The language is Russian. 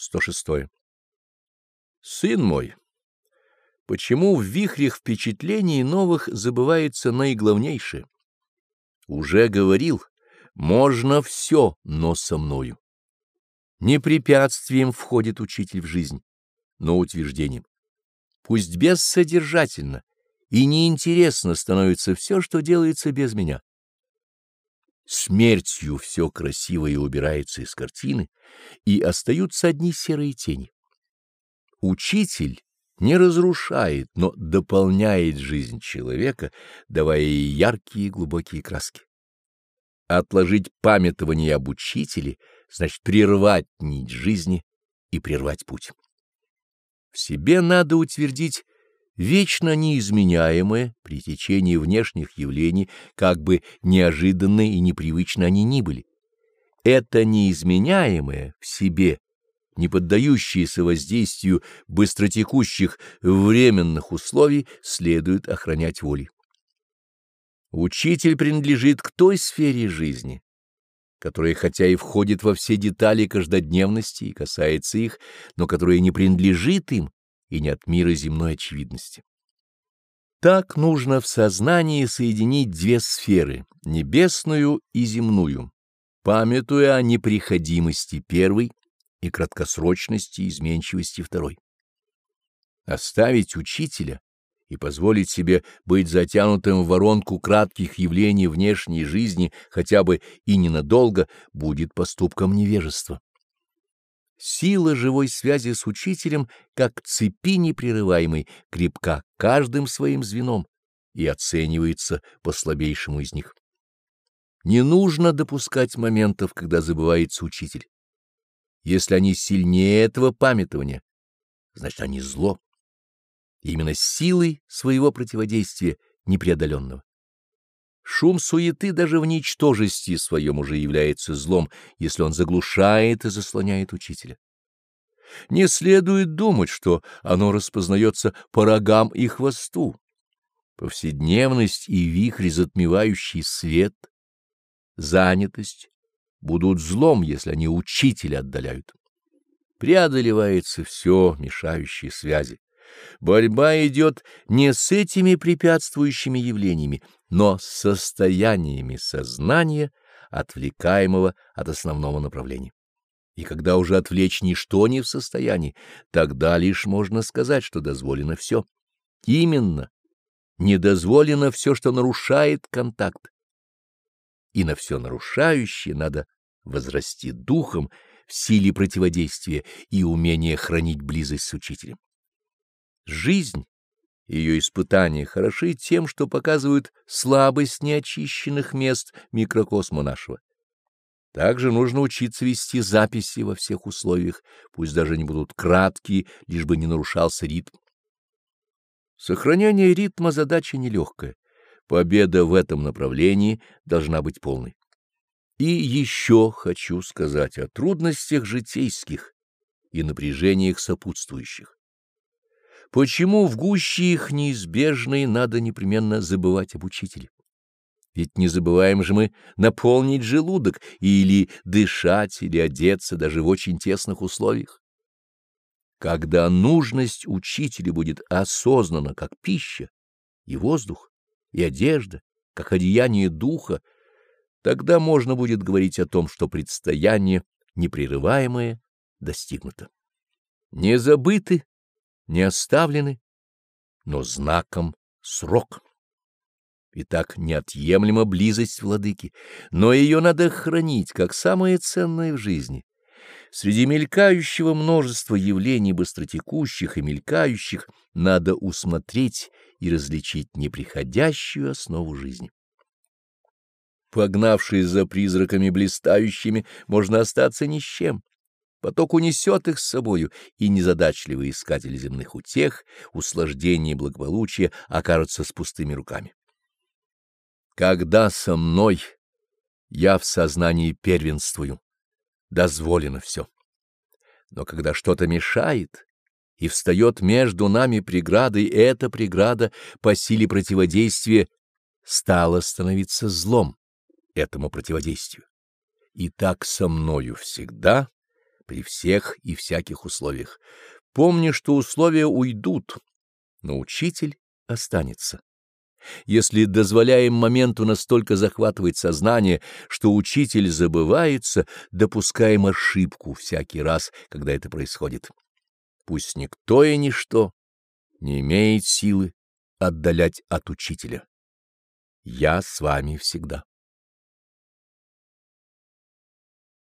106. Сын мой, почему в вихрях впечатлений новых забывается наиглавнейшее? Уже говорил, можно все, но со мною. Не препятствием входит учитель в жизнь, но утверждением. Пусть бессодержательно и неинтересно становится все, что делается без меня. Смертью все красивое убирается из картины, и остаются одни серые тени. Учитель не разрушает, но дополняет жизнь человека, давая ей яркие и глубокие краски. Отложить памятование об учителе значит прервать нить жизни и прервать путь. В себе надо утвердить вечно неизменяемое при течении внешних явлений, как бы неожиданно и непривычно они ни были. Это неизменяемое в себе, не поддающееся воздействию быстротекущих временных условий, следует охранять волей. Учитель принадлежит к той сфере жизни, которая хотя и входит во все детали каждодневности и касается их, но которая не принадлежит им и не от мира земной очевидности. Так нужно в сознании соединить две сферы — небесную и земную, памятуя о неприходимости первой и краткосрочности изменчивости второй. Оставить учителя и позволить себе быть затянутым в воронку кратких явлений внешней жизни хотя бы и ненадолго будет поступком невежества. Сила живой связи с учителем, как цепи непрерываемой, крепка каждым своим звеном и оценивается по слабейшему из них. Не нужно допускать моментов, когда забывается учитель. Если они сильнее этого памятования, значит, они зло именно силой своего противодействия непреодоленного. Шум суеты даже в ничтожести своем уже является злом, если он заглушает и заслоняет учителя. Не следует думать, что оно распознается по рогам и хвосту. Повседневность и вихрь, затмевающий свет, занятость будут злом, если они учителя отдаляют. Преодолевается все, мешающие связи. Борьба идет не с этими препятствующими явлениями, но состояниями сознания, отвлекаемого от основного направления. И когда уже отвлечь ничто не в состоянии, тогда лишь можно сказать, что дозволено все. Именно, не дозволено все, что нарушает контакт. И на все нарушающее надо возрасти духом в силе противодействия и умение хранить близость с учителем. Жизнь, ее испытания хороши тем, что показывают слабость неочищенных мест микрокосма нашего. Также нужно учиться вести записи во всех условиях, пусть даже они будут краткие, лишь бы не нарушался ритм. Сохранение ритма задача нелегкая. Победа в этом направлении должна быть полной. И еще хочу сказать о трудностях житейских и напряжениях сопутствующих. Почему в гуще их неизбежной надо непременно забывать об учителе? Ведь не забываем же мы наполнить желудок или дышать, или одеться даже в очень тесных условиях. Когда нужность учителя будет осознана как пища, и воздух, и одежда, как одеяние духа, тогда можно будет говорить о том, что предстояние непрерываемое достигнуто. Не забыты не оставлены, но знаком срок. Итак, неотъемлема близость владыки, но ее надо хранить как самое ценное в жизни. Среди мелькающего множества явлений быстротекущих и мелькающих надо усмотреть и различить неприходящую основу жизни. Погнавшись за призраками блистающими, можно остаться ни с чем. Поток унесет их с собою, и незадачливые искатели земных утех, услаждения и благополучия окажутся с пустыми руками. Когда со мной я в сознании первенствую, дозволено все. Но когда что-то мешает и встает между нами преградой, эта преграда по силе противодействия стала становиться злом этому противодействию. И так со мною всегда при всех и всяких условиях. Помни, что условия уйдут, но учитель останется. Если дозволяем моменту настолько захватывать сознание, что учитель забывается, допускаем ошибку всякий раз, когда это происходит. Пусть никто и ничто не имеет силы отдалять от учителя. Я с вами всегда.